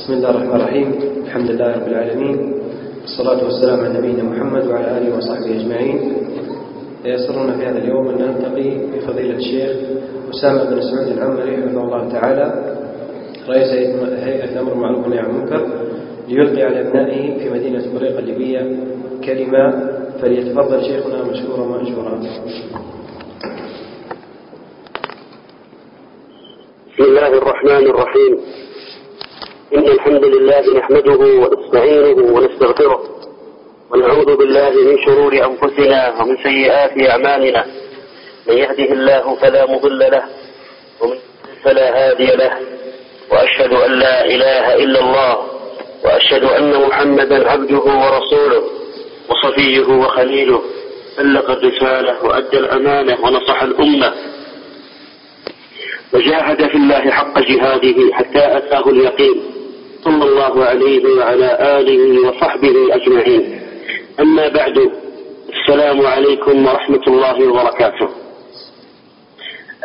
بسم الله الرحمن الرحيم الحمد لله رب العالمين والصلاة والسلام على نبينا محمد وعلى آله وصحبه أجمعين يسرنا في هذا اليوم أن نلتقي بفضيلة الشيخ أسامة بن سعود العمري حفظه الله تعالى رئيس هيئة الأمر بالمعروف والنهي عن المنكر ليلقي على أبنائه في مدينة بريقة الليبية كلمة فليتفضل شيخنا مشكورا مأجورا بسم الله الرحمن الرحيم إن الحمد لله نحمده ونستعينه ونستغفره ونعوذ بالله من شرور أنفسنا ومن سيئات أعمالنا. من يهده الله فلا مضل له ومن فلا هادي له. وأشهد أن لا إله إلا الله وأشهد أن محمدا عبده ورسوله وصفيه وخليله. بلغ الرسالة وأدى الأمانة ونصح الأمة. وجاهد في الله حق جهاده حتى أتاه اليقين. صلى الله عليه وعلى آله وصحبه أجمعين. أما بعد السلام عليكم ورحمة الله وبركاته.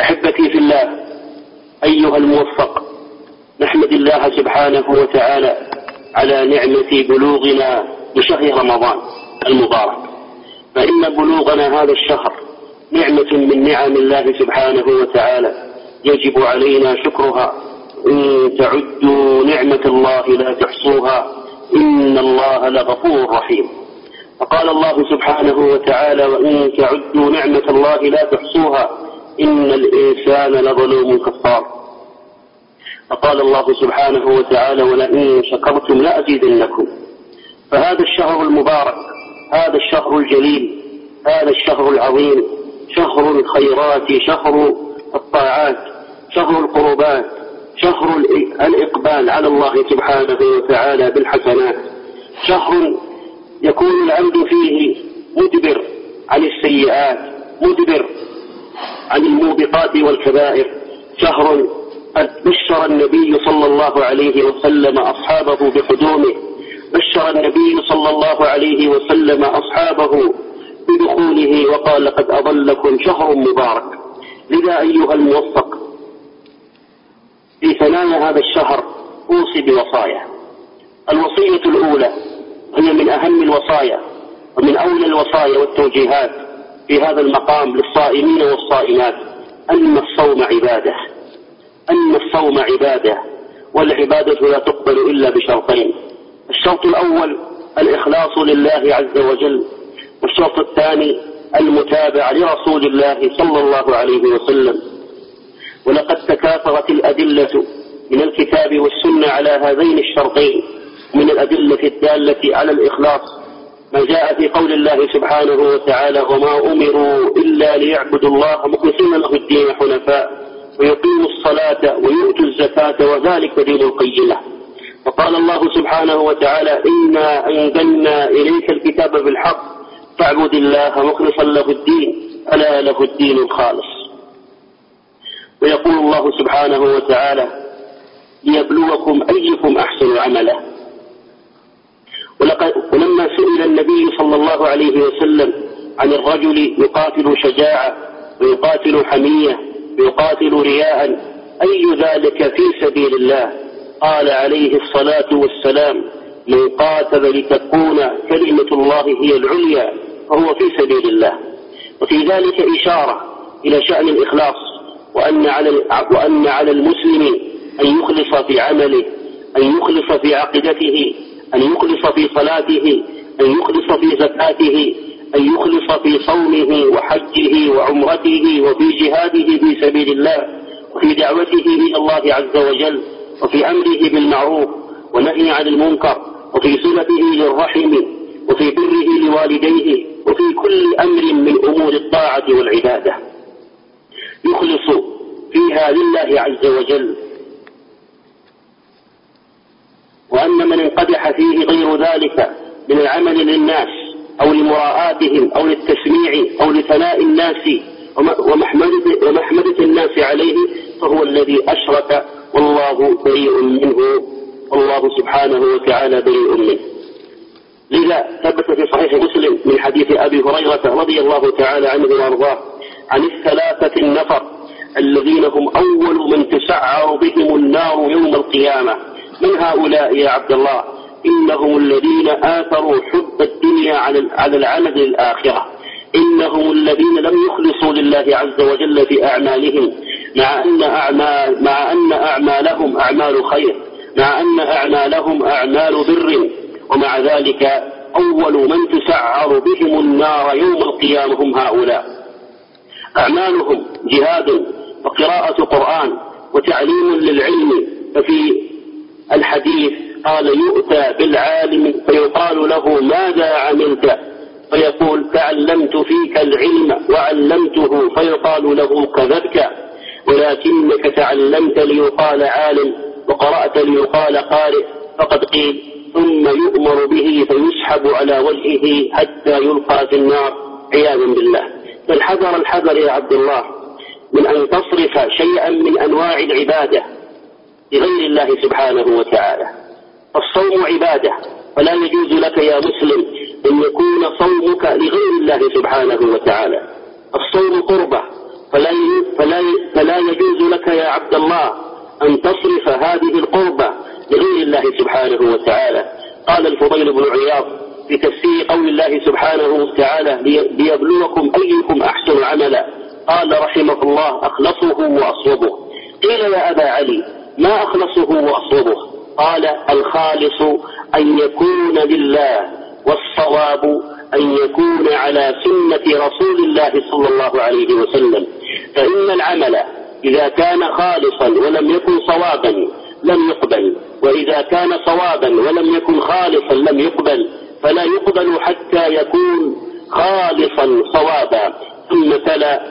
أحبتي في الله أيها الموفق نحمد الله سبحانه وتعالى على نعمة بلوغنا لشهر رمضان المبارك. فإن بلوغنا هذا الشهر نعمة من نعم الله سبحانه وتعالى يجب علينا شكرها تعدوا نعمة الله لا تحصوها إن الله لغفور رحيم. فقال الله سبحانه وتعالى وإن تعدوا نعمة الله لا تحصوها إن الإنسان لظلوم كفار. فقال الله سبحانه وتعالى ولئن شكرتم لأزيدنكم. فهذا الشهر المبارك هذا الشهر الجليل هذا الشهر العظيم شهر الخيرات شهر الطاعات شهر القربات شهر الإقبال على الله سبحانه وتعالى بالحسنات. شهر يكون العبد فيه مدبر عن السيئات مدبر عن الموبقات والكبائر. شهر قد بشر النبي صلى الله عليه وسلم أصحابه بقدومه بشر النبي صلى الله عليه وسلم أصحابه بدخوله وقال قد أضلكم شهر مبارك. لذا أيها الموفق في ثنايا هذا الشهر أوصي بوصايا. الوصية الأولى هي من أهم الوصايا ومن أولى الوصايا والتوجيهات في هذا المقام للصائمين والصائمات. أن الصوم عبادة. أن الصوم عبادة والعبادة لا تقبل إلا بشرطين. الشرط الأول الإخلاص لله عز وجل. والشرط الثاني المتابعة لرسول الله صلى الله عليه وسلم. ولقد تكاثرت الأدلة من الكتاب والسنة على هذين الشرطين من الأدلة الدالة على الإخلاص ما جاء في قول الله سبحانه وتعالى وما أمروا إلا ليعبدوا الله مخلصين له الدين حنفاء ويقيموا الصلاة ويؤتوا الزكاة وذلك دين القيمة وقال الله سبحانه وتعالى إنا أنزلنا إليك الكتاب بالحق فاعبد الله مخلصا له الدين ألا له الدين الخالص. ويقول الله سبحانه وتعالى ليبلوكم أيكم أحسن عملا. ولما سئل النبي صلى الله عليه وسلم عن الرجل يقاتل شجاعة ويقاتل حمية ويقاتل رياء أي ذلك في سبيل الله؟ قال عليه الصلاة والسلام من قاتل لتكون كلمة الله هي العليا فهو في سبيل الله. وفي ذلك إشارة إلى شأن الإخلاص. وأن على وأن على المسلم أن يخلص في عمله أن يخلص في عقيدته أن يخلص في صلاته أن يخلص في زكاته أن يخلص في صومه وحجه وعمرته وفي جهاده في سبيل الله وفي دعوته إلى الله عز وجل وفي أمره بالمعروف ونهي عن المنكر وفي صلته للرحم وفي بره لوالديه وفي كل أمر من أمور الطاعة والعبادة. يخلص فيها لله عز وجل. وأن من انقدح فيه غير ذلك من العمل للناس أو لمراءاتهم أو للتسميع أو لثناء الناس ومحمدة, الناس عليه فهو الذي أشرك والله بريء منه. والله سبحانه وتعالى بريء منه. لذا ثبت في صحيح مسلم من حديث أبي هريرة رضي الله تعالى عنه وأرضاه عن الثلاثة النفر الذين هم أول من تسعر بهم النار يوم القيامة. من هؤلاء يا عبد الله؟ إنهم الذين آثروا حب الدنيا على العمل للآخرة إنهم الذين لم يخلصوا لله عز وجل في أعمالهم مع أن أعمال مع أن أعمالهم أعمال خير مع أن أعمالهم أعمال بر. ومع ذلك أول من تسعر بهم النار يوم القيامة هم هؤلاء. أعمالهم جهاد وقراءة قرآن وتعليم للعلم ففي الحديث قال يؤتى بالعالم فيقال له ماذا عملت؟ فيقول تعلمت فيك العلم وعلمته فيقال له كذبت ولكنك تعلمت ليقال عالم وقرأت ليقال قارئ فقد قيل ثم يؤمر به فيسحب على وجهه حتى يلقى في النار. عياذا بالله. فالحذر الحذر يا عبد الله من أن تصرف شيئا من أنواع العبادة لغير الله سبحانه وتعالى. الصوم عبادة فلا يجوز لك يا مسلم أن يكون صومك لغير الله سبحانه وتعالى. الصوم قربة فلا فلا فلا يجوز لك يا عبد الله أن تصرف هذه القربة لغير الله سبحانه وتعالى. قال الفضيل بن عياض في تفسير قول الله سبحانه وتعالى ليبلوكم أيكم أحسن عملا. قال رحمه الله أخلصه وأصوبه. قيل يا أبا علي ما أخلصه وأصوبه؟ قال الخالص أن يكون لله والصواب أن يكون على سنة رسول الله صلى الله عليه وسلم. فإن العمل إذا كان خالصا ولم يكن صوابا لم يقبل وإذا كان صوابا ولم يكن خالصا لم يقبل فلا يقبل حتى يكون خالصا صوابا. ثم تلا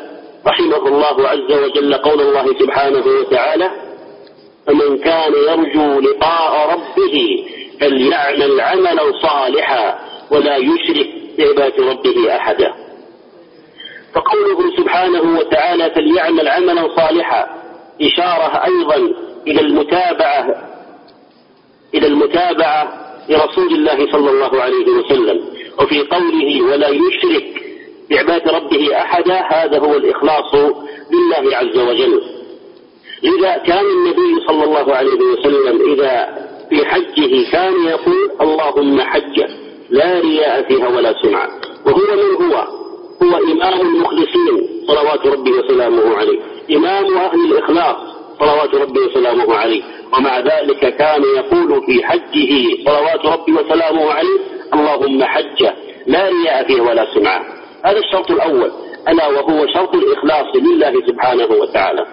رحمه الله عز وجل قول الله سبحانه وتعالى فمن كان يرجو لقاء ربه فليعمل عملا صالحا ولا يشرك بعباد ربه أحدا. فقوله سبحانه وتعالى فليعمل عملا صالحا. إشارة أيضا إلى المتابعة إلى المتابعة لرسول الله صلى الله عليه وسلم. وفي قوله ولا يشرك بعباد ربه أحدا هذا هو الإخلاص لله عز وجل. إذا كان النبي صلى الله عليه وسلم إذا في حجه كان يقول اللهم حج لا رياء فيها ولا سمعة. وهو من هو؟ هو إمام المخلصين صلوات ربي وسلامه عليه. إمام أهل الإخلاص. صلوات ربي وسلامه عليه. ومع ذلك كان يقول في حجه صلوات ربي وسلامه عليه اللهم حج لا رياء فيه ولا سمعة. هذا الشرط الأول. ألا وهو شرط الإخلاص لله سبحانه وتعالى.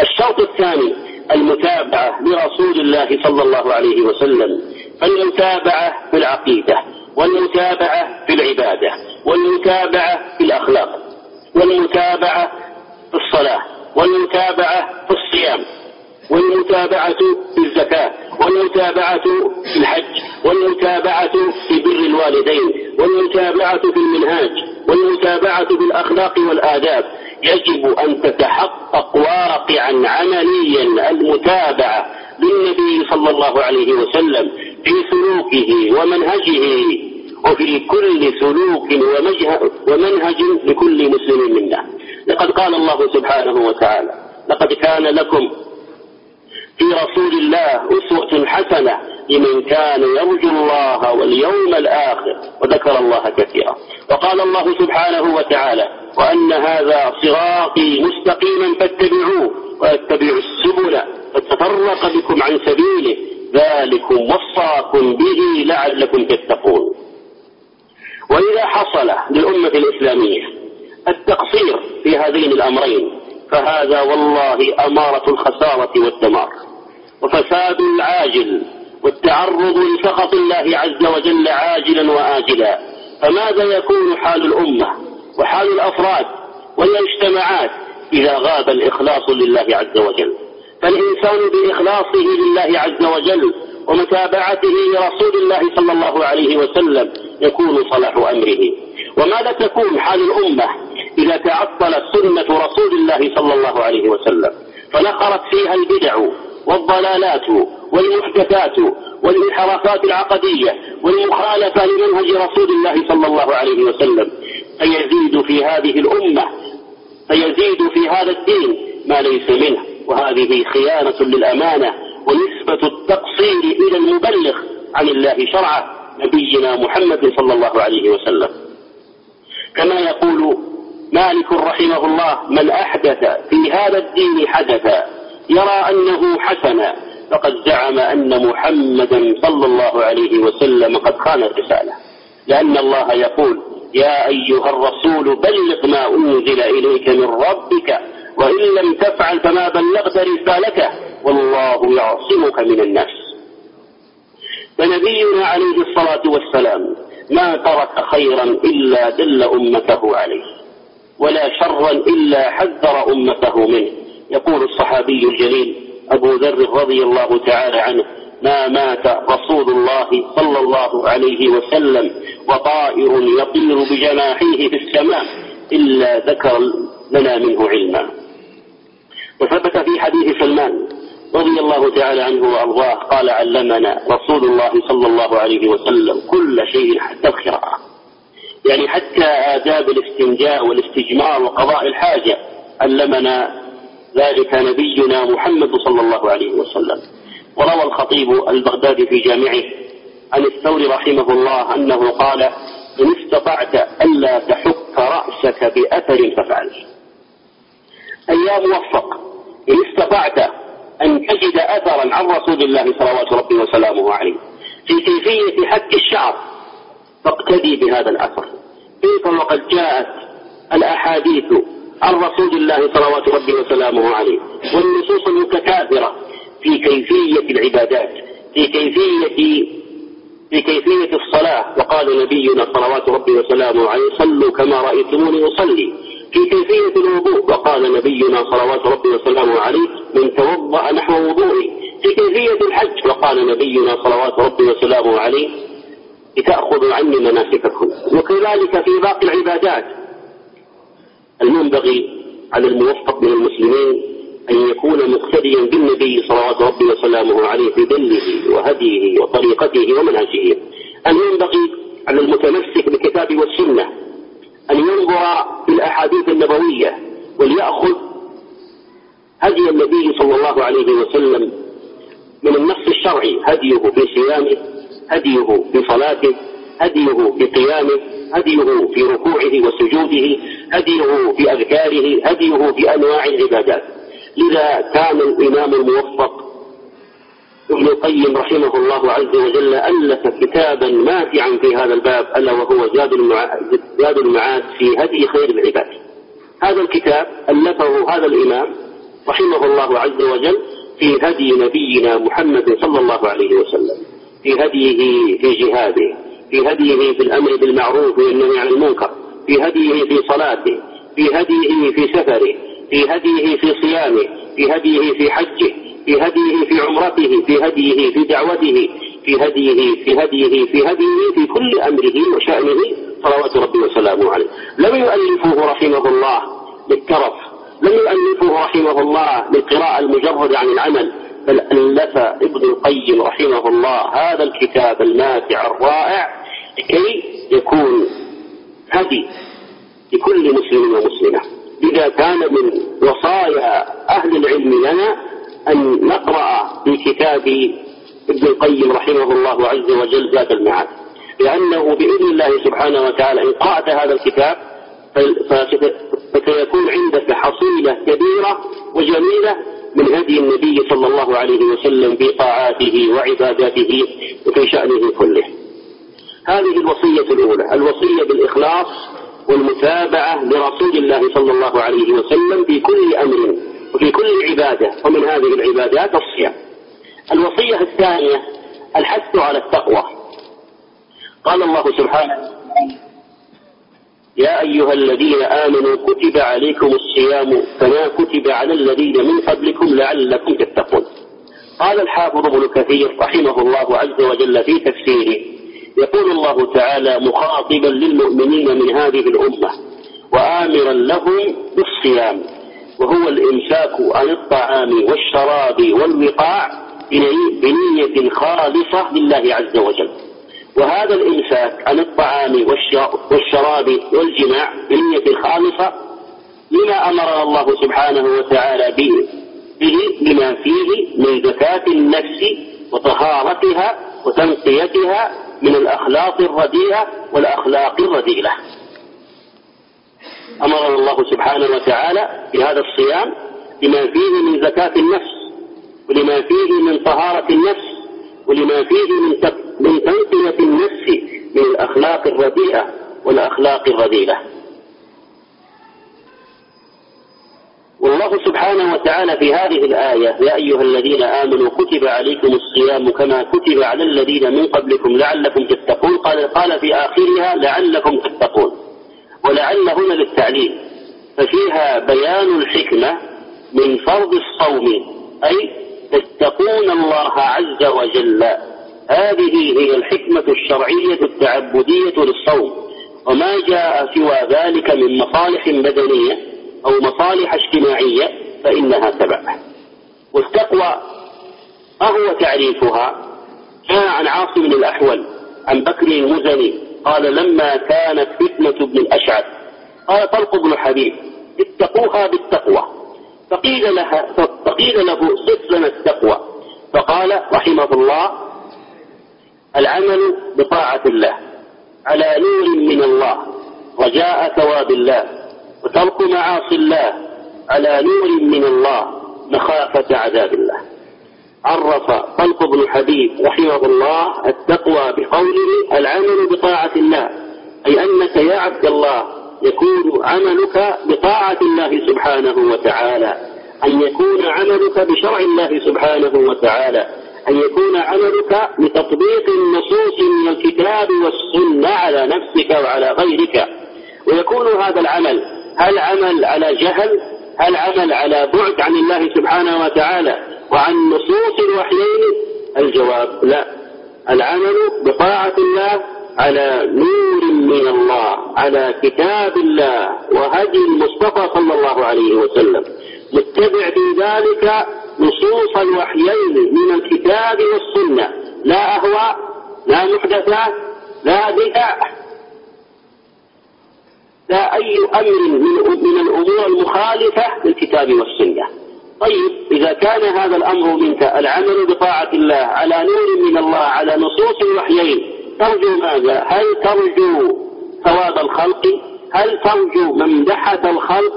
الشرط الثاني المتابعة لرسول الله صلى الله عليه وسلم. فالمتابعة في العقيدة والمتابعة في العبادة والمتابعة في الأخلاق والمتابعة في الصلاة. والمتابعة في الصيام والمتابعة في الزكاة والمتابعة في الحج والمتابعة في بر الوالدين والمتابعة في المنهاج والمتابعة في الأخلاق والآداب. يجب أن تتحقق واقعا عمليا المتابعة للنبي صلى الله عليه وسلم في سلوكه ومنهجه وفي كل سلوك ومنهج لكل مسلم منا. لقد قال الله سبحانه وتعالى لقد كان لكم في رسول الله أسوة حسنة لمن كان يرجو الله واليوم الآخر وذكر الله كثيرا. وقال الله سبحانه وتعالى وأن هذا صراطي مستقيما فاتبعوه واتبعوا السبل فتفرق بكم عن سبيله ذلكم وصاكم به لعلكم تتقون. وإذا حصل للأمة الإسلامية التقصير في هذين الأمرين فهذا والله أمارة الخسارة والدمار. وفساد عاجل والتعرض لسخط الله عز وجل عاجلا وآجلا فماذا يكون حال الأمة وحال الأفراد والمجتمعات إذا غاب الإخلاص لله عز وجل؟ فالإنسان بإخلاصه لله عز وجل ومتابعته لرسول الله صلى الله عليه وسلم يكون صلاح أمره. وماذا تكون حال الأمة إذا تعطلت سنة رسول الله صلى الله عليه وسلم فنخرت فيها البدع والضلالات والمحدثات والانحرافات العقدية والمخالفة لمنهج رسول الله صلى الله عليه وسلم. فيزيد في هذه الأمة فيزيد في هذا الدين ما ليس منه. وهذه خيانة للأمانة ونسبة التقصير إلى المبلغ عن الله شرعه نبينا محمد صلى الله عليه وسلم. كما يقول مالك رحمه الله من أحدث في هذا الدين حدثا يرى أنه حسنا فقد زعم أن محمدا صلى الله عليه وسلم قد خان الرسالة. لأن الله يقول يا أيها الرسول بلغ ما أنزل إليك من ربك وإن لم تفعل فما بلغت رسالته والله يعصمك من الناس. فنبينا عليه الصلاة والسلام ما ترك خيرا إلا دل أمته عليه. ولا شرا إلا حذر أمته منه. يقول الصحابي الجليل أبو ذر رضي الله تعالى عنه ما مات رسول الله صلى الله عليه وسلم وطائر يطير بجناحيه في السماء إلا ذكر لنا منه علما. وثبت في حديث سلمان رضي الله تعالى عنه وأرضاه قال علمنا رسول الله صلى الله عليه وسلم كل شيء حتى القراءة. يعني حتى آداب الاستنجاء والاستجمار وقضاء الحاجة علمنا ذلك نبينا محمد صلى الله عليه وسلم. وروى الخطيب البغدادي في جامعه عن الثور رحمه الله أنه قال إن استطعت ألا تحك رأسك بأثر فافعل أي يا موفق إن استطعت أن تجد أثرا عن رسول الله صلوات ربي وسلامه عليه في كيفية حك الشعر. فاقتدي بهذا الأثر. كيف وقد جاءت الأحاديث عن رسول الله صلوات ربي وسلامه عليه والنصوص المتكاثرة في كيفية العبادات في كيفية في كيفية الصلاة. وقال نبينا صلوات ربي وسلامه عليه صلوا كما رأيتموني أصلي. في كيفية الوضوء. وقال نبينا صلوات ربي وسلامه عليه من توضأ نحو وضوئي في كيفية الحج. وقال نبينا صلوات ربي وسلامه عليه لتأخذوا عني مناسككم. وكذلك في باقي العبادات. المنبغي على الموفق من المسلمين أن يكون مقتديا بالنبي صلوات ربي وسلامه عليه في دله وهديه وطريقته ومنهجه. أن ينبغي على المتمسك بالكتاب والسنة أن ينظر في الأحاديث النبوية وليأخذ هدي النبي صلى الله عليه وسلم من النص الشرعي هديه في صيامه هديه في صلاته هديه في قيامه هديه في ركوعه وسجوده هديه في أذكاره هديه في أنواع العبادات. لذا كان الإمام الموفق ابن القيم رحمه الله عز وجل ألف كتابا ماتعا في هذا الباب ألا وهو زاد زاد المعاد في هدي خير العباد. هذا الكتاب ألفه هذا الإمام رحمه الله عز وجل في هدي نبينا محمد صلى الله عليه وسلم. في هديه في جهاده في هديه في الأمر بالمعروف والنهي عن المنكر في هديه في صلاته في هديه في سفره في هديه في صيامه في هديه في حجه في هديه في عمرته في هديه في دعوته في هديه في هديه في هديه في كل أمره وشأنه صلوات ربي وسلامه عليه لم يؤلفه رحمه الله للترف لم يؤلفه رحمه الله للقراءة المجردة عن العمل بل ألف ابن القيم رحمه الله هذا الكتاب الماتع الرائع لكي يكون هدي لكل مسلم ومسلمة. إذا كان من وصايا أهل العلم لنا أن نقرأ في كتاب ابن القيم رحمه الله عز وجل زاد المعاد. لأنه بإذن الله سبحانه وتعالى إن قرأت هذا الكتاب فسيكون عندك حصيلة كبيرة وجميلة من هدي النبي صلى الله عليه وسلم في طاعاته وعباداته وفي شأنه كله. هذه الوصية الأولى الوصية بالإخلاص والمتابعة لرسول الله صلى الله عليه وسلم في كل أمر وفي كل عبادة ومن هذه العبادات الصيام. الوصية الثانية الحث على التقوى. قال الله سبحانه يا أيها الذين آمنوا كتب عليكم الصيام كما كتب على الذين من قبلكم لعلكم تتقون. قال الحافظ ابن كثير رحمه الله عز وجل في تفسيره يقول الله تعالى مخاطبا للمؤمنين من هذه الأمة وآمرا لهم بالصيام وهو الإمساك عن الطعام والشراب والوقاع بنية خالصة لله عز وجل. وهذا الإمساك عن الطعام والشراب والجماع بنية خالصة لما أمرنا الله سبحانه وتعالى به به بما فيه من زكاة النفس وطهارتها وتنقيتها من الأخلاق الرديئة والأخلاق الرذيلة أمرنا الله سبحانه وتعالى في هذا الصيام بما فيه من زكاة النفس ولما فيه من طهارة النفس ولما فيه من من تنقية النفس من الأخلاق الرديئة والأخلاق الرذيلة. والله سبحانه وتعالى في هذه الآية يا أيها الذين آمنوا كتب عليكم الصيام كما كتب على الذين من قبلكم لعلكم تتقون. قال, قال في آخرها لعلكم تتقون. ولعل هنا للتعليل ففيها بيان الحكمة من فرض الصوم. أي تتقون الله عز وجل. هذه هي الحكمة الشرعية التعبدية للصوم. وما جاء سوى ذلك من مصالح بدنية أو مصالح اجتماعية فإنها تبع والتقوى ما هو تعريفها؟ جاء عن عاصم الأحول عن بكر المزني قال لما كانت فتنة بن الأشعث. قال طلق بن حبيب اتقوها بالتقوى. فقيل, لها فقيل له صف لنا التقوى. فقال رحمه الله العمل بطاعة الله على نور من الله رجاء ثواب الله وترك معاصي الله على نور من الله مخافة عذاب الله. عرف طلق بن حبيب رحمه الله التقوى بقوله العمل بطاعة الله أي أنك يا عبد الله يكون عملك بطاعة الله سبحانه وتعالى أن يكون عملك بشرع الله سبحانه وتعالى. أن يكون عملك بتطبيق النصوص من الكتاب والسنة على نفسك وعلى غيرك. ويكون هذا العمل هل عمل على جهل؟ هل عمل على بعد عن الله سبحانه وتعالى وعن نصوص الوحيين؟ الجواب لا. العمل بطاعة الله على نور من الله على كتاب الله وهدي المصطفى صلى الله عليه وسلم. متبع في ذلك نصوص الوحيين من الكتاب والسنة لا أهواء لا محدثات لا بدع لا أي أمر من من الأمور المخالفة للكتاب والسنة طيب إذا كان هذا الأمر منك العمل بطاعة الله على نور من الله على نصوص الوحيين ترجو ماذا؟ هل ترجو ثواب الخلق؟ هل ترجو ممدحة الخلق؟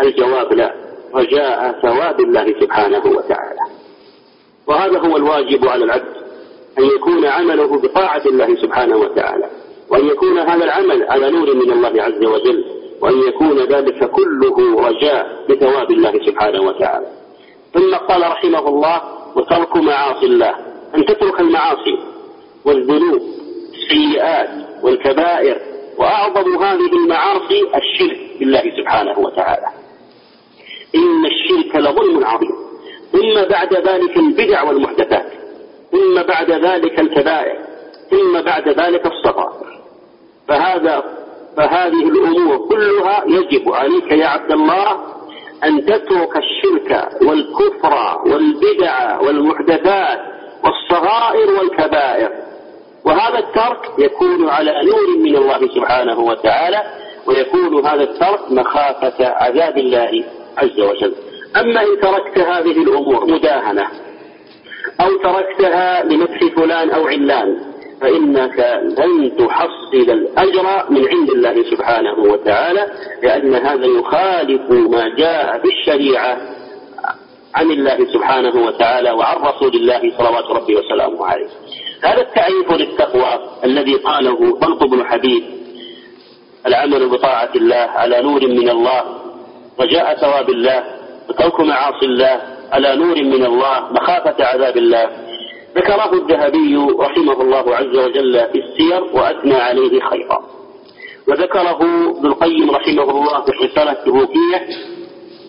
الجواب لا رجاء ثواب الله سبحانه وتعالى. وهذا هو الواجب على العبد أن يكون عمله بطاعة الله سبحانه وتعالى وأن يكون هذا العمل على نور من الله عز وجل وأن يكون ذلك كله رجاء بثواب الله سبحانه وتعالى. ثم قال رحمه الله وترك معاصي الله. أن تترك المعاصي والذنوب السيئات والكبائر وأعظم هذه المعاصي الشرك بالله سبحانه وتعالى. إن الشرك لظلم عظيم. ثم بعد ذلك البدع والمحدثات. ثم بعد ذلك الكبائر. ثم بعد ذلك الصغائر فهذا فهذه الأمور كلها يجب عليك يا عبد الله أن تترك الشرك والكفر والبدع والمحدثات والصغائر والكبائر. وهذا الترك يكون على نور من الله سبحانه وتعالى ويكون هذا الترك مخافة عذاب الله عز وجل. أما إن تركت هذه الأمور مداهنة أو تركتها لمدح فلان أو علان فإنك لن تحصل الأجر من عند الله سبحانه وتعالى لأن هذا يخالف ما جاء في الشريعة عن الله سبحانه وتعالى وعن رسول الله صلوات ربي وسلامه عليه. هذا التعريف للتقوى الذي قاله طلق بن حبيب العمل بطاعة الله على نور من الله رجاء ثواب الله وترك معاصي الله على نور من الله مخافة عذاب الله. ذكره الذهبي رحمه الله عز وجل في السير وأثنى عليه خيرا. وذكره ابن القيم رحمه الله في الرسالة السلوكية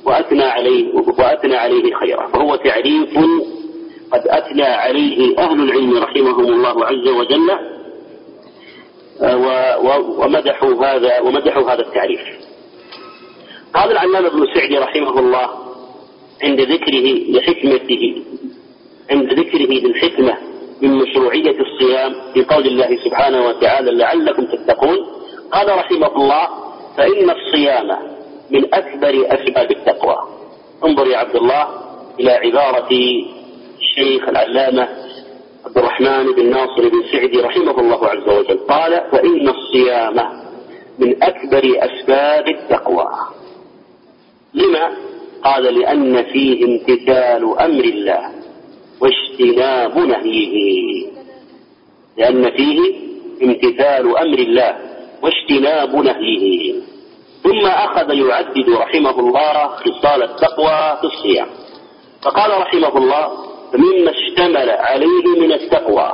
وأثنى عليه وأثنى عليه خيرا. فهو تعريف قد أثنى عليه أهل العلم رحمهم الله عز وجل ومدحوا هذا ومدحوا هذا التعريف. قال العلامة ابن سعدي رحمه الله عند ذكره لحكمته عند ذكره للحكمة من مشروعية الصيام في قول الله سبحانه وتعالى لعلكم تتقون. قال رحمه الله فإن الصيام من أكبر أسباب التقوى. انظر يا عبد الله إلى عبارة الشيخ العلامة عبد الرحمن بن ناصر بن سعدي رحمه الله عز وجل. قال فإن الصيام من أكبر أسباب التقوى. لما؟ قال لأن فيه امتثال أمر الله واجتناب نهيه. لأن فيه امتثال أمر الله واجتناب نهيه. ثم أخذ يعدد رحمه الله خصال التقوى في الصيام. فقال رحمه الله فمما اشتمل عليه من التقوى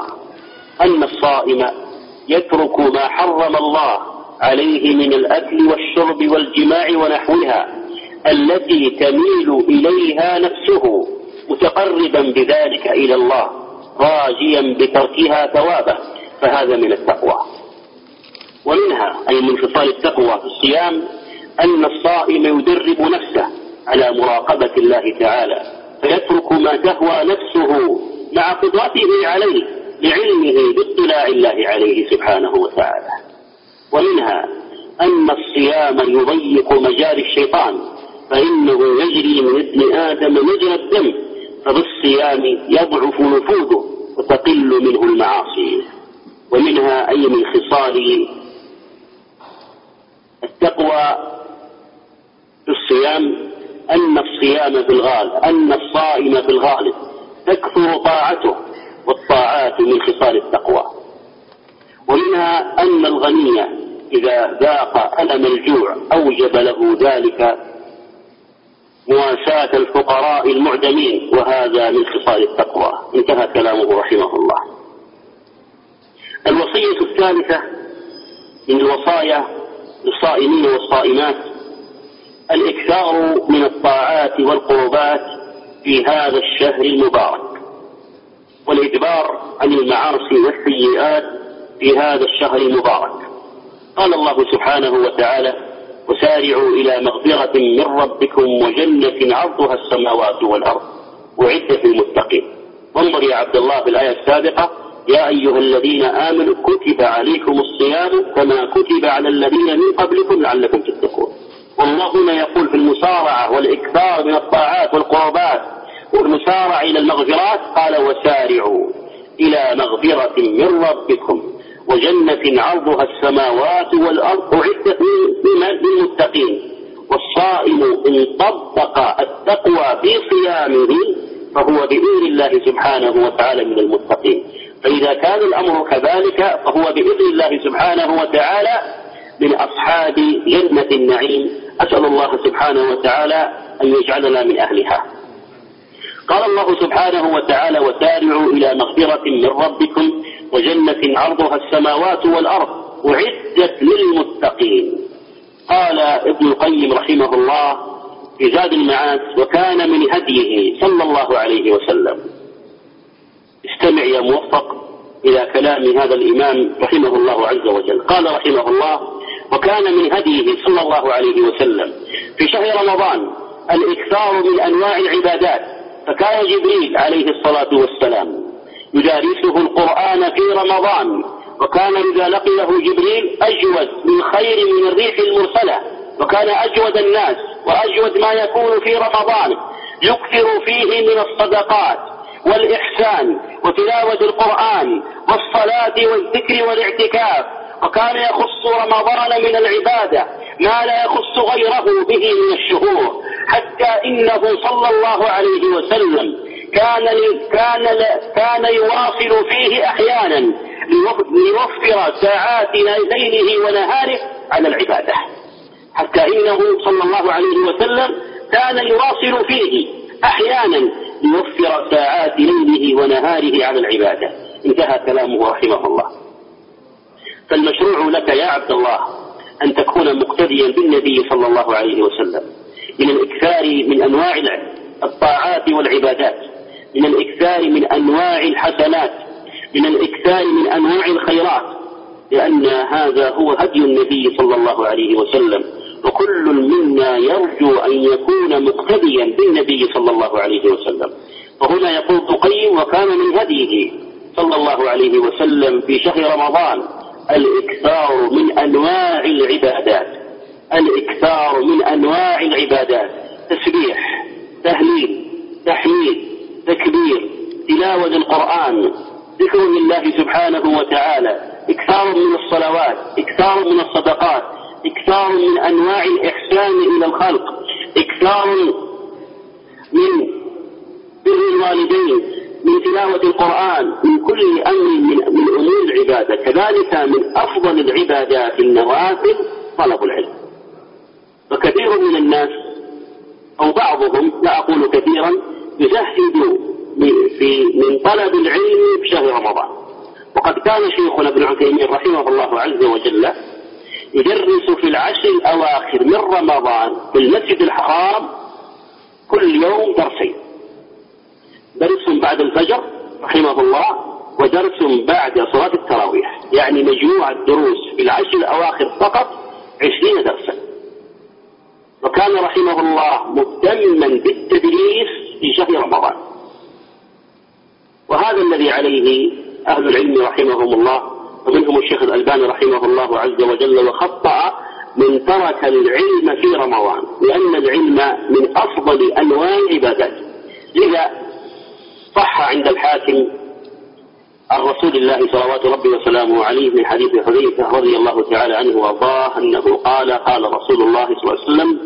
أن الصائم يترك ما حرم الله عليه من الأكل والشرب والجماع ونحوها التي تميل إليها نفسه متقربا بذلك إلى الله راجيا بتركها ثوابه فهذا من التقوى. ومنها أي من خصال التقوى في الصيام أن الصائم يدرب نفسه على مراقبة الله تعالى فيترك ما تهوى نفسه مع قدرته عليه لعلمه باطلاع الله عليه سبحانه وتعالى. ومنها أن الصيام يضيق مجال الشيطان فإنه يجري من ابن آدم مجرى الدم فبالصيام يضعف نفوذه وتقل منه المعاصي. ومنها أي من خصال التقوى في الصيام أن الصيام في الغالب أن الصائم في الغالب تكثر طاعته والطاعات من خصال التقوى. ومنها أن الغني إذا ذاق ألم الجوع أوجب له ذلك مواساة الفقراء المعدمين وهذا من خصال التقوى. انتهى كلامه رحمه الله. الوصية الثالثة من الوصايا للصائمين والصائمات الإكثار من الطاعات والقربات في هذا الشهر المبارك والإجبار عن المعاصي والسيئات في هذا الشهر المبارك. قال الله سبحانه وتعالى وسارعوا إلى مغفرة من ربكم وجنة عرضها السماوات والأرض. أعدت للمتقين. وانظر يا عبد الله في الآية السابقة. يا أيها الذين آمنوا كتب عليكم الصيام كما كتب على الذين من قبلكم لعلكم تتقون. والله هنا يقول في المسارعة والإكثار من الطاعات والقربات والمسارعة إلى المغفرات قال وسارعوا إلى مغفرة من ربكم. وجنة عرضها السماوات والأرض أعدت للمتقين. والصائم إن طبق التقوى في صيامه فهو بإذن الله سبحانه وتعالى من المتقين. فإذا كان الأمر كذلك فهو بإذن الله سبحانه وتعالى من أصحاب جنة النعيم. أسأل الله سبحانه وتعالى أن يجعلنا من أهلها. قال الله سبحانه وتعالى وسارعوا إلى مغفرة من ربكم وجنة عرضها السماوات والأرض أعدت للمتقين. قال ابن القيم رحمه الله في زاد المعاد وكان من هديه صلى الله عليه وسلم. استمع يا موفق إلى كلام هذا الإمام رحمه الله عز وجل. قال رحمه الله وكان من هديه صلى الله عليه وسلم في شهر رمضان الإكثار من أنواع العبادات فكان جبريل عليه الصلاة والسلام يدارسه القرآن في رمضان وكان إذا لقيه جبريل أجود من خير من الريح المرسلة وكان أجود الناس وأجود ما يكون في رمضان يكثر فيه من الصدقات والإحسان وتلاوة القرآن والصلاة والذكر والاعتكاف وكان يخص رمضان من العبادة ما لا يخص غيره به من الشهور حتى إنه صلى الله عليه وسلم كان كان كان يواصل فيه أحيانا ليوفر ساعات ليله ونهاره على العبادة. حتى إنه صلى الله عليه وسلم كان يواصل فيه أحيانا ليوفر ساعات ليله ونهاره على العبادة. انتهى كلامه رحمه الله. فالمشروع لك يا عبد الله أن تكون مقتديا بالنبي صلى الله عليه وسلم من الإكثار من أنواع الطاعات والعبادات. من الإكثار من أنواع الحسنات من الإكثار من أنواع الخيرات لأن هذا هو هدي النبي صلى الله عليه وسلم وكل منا يرجو أن يكون مقتديا بالنبي صلى الله عليه وسلم. وهنا يقول القيم وكان من هديه صلى الله عليه وسلم في شهر رمضان الإكثار من أنواع العبادات الإكثار من أنواع العبادات تسبيح تهليل تحميد تكبير تلاوة القرآن ذكر لله سبحانه وتعالى إكثار من الصلوات إكثار من الصدقات إكثار من أنواع الإحسان إلى الخلق إكثار من بر الوالدين من تلاوة القرآن من كل أمر من, من أمور العبادة. كذلك من أفضل العبادات النوافل طلب العلم. فكثير من الناس أو بعضهم لا أقول كثيرا يزهد في من طلب العلم في شهر رمضان. وقد كان شيخنا ابن عثيمين رحمه الله عز وجل يدرس في العشر الأواخر من رمضان في المسجد الحرام كل يوم درسين. درس بعد الفجر رحمه الله ودرس بعد صلاة التراويح. يعني مجموع الدروس في العشر الأواخر فقط عشرين درسا. وكان رحمه الله مهتما بالتدريس في شهر رمضان وهذا الذي عليه أهل العلم رحمهم الله ومنهم الشيخ الألباني رحمه الله عز وجل وخطأ من ترك العلم في رمضان لأن العلم من أفضل أنواع العبادات. لذا صح عند الحاكم عن رسول الله صلوات ربي وسلامه عليه من حديث حذيفة رضي الله تعالى عنه وأرضاه أنه قال قال رسول الله صلى الله عليه وسلم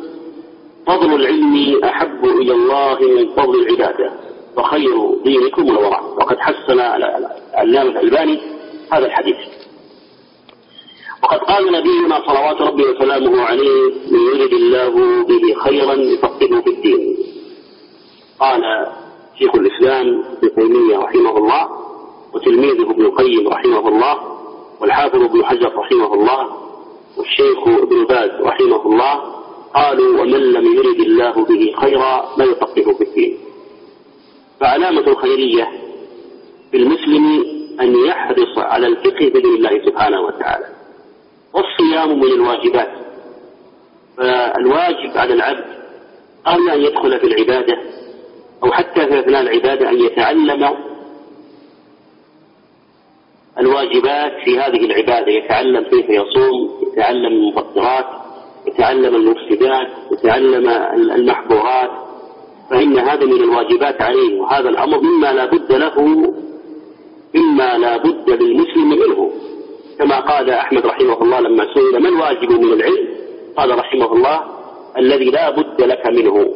فضل العلم أحب إلى الله من فضل العبادة. وخير دينكم الورع وقد حسن العلامة الألباني هذا الحديث. وقد قال نبينا صلوات ربي وسلامه عليه من يرد الله به خيرا يفقهه في الدين. قال شيخ الإسلام ابن تيمية رحمه الله وتلميذه ابن القيم رحمه الله والحافظ ابن حجر رحمه الله والشيخ ابن باز رحمه الله قالوا ومن لم يرد الله به خيرا لا يفقهه في الدين. فعلامة الخيرية بالمسلم أن يحرص على الفقه بدين الله سبحانه وتعالى. والصيام من الواجبات. فالواجب على العبد قبل أن يدخل في العبادة أو حتى في أثناء العبادة أن يتعلم الواجبات في هذه العبادة. يتعلم كيف يصوم يتعلم المفطرات يتعلم المفسدات يتعلم المحظورات. فإن هذا من الواجبات عليه وهذا الأمر مما لا بد له مما لا بد للمسلم منه. كما قال أحمد رحمه الله لما سئل ما الواجب من العلم؟ قال رحمه الله الذي لا بد لك منه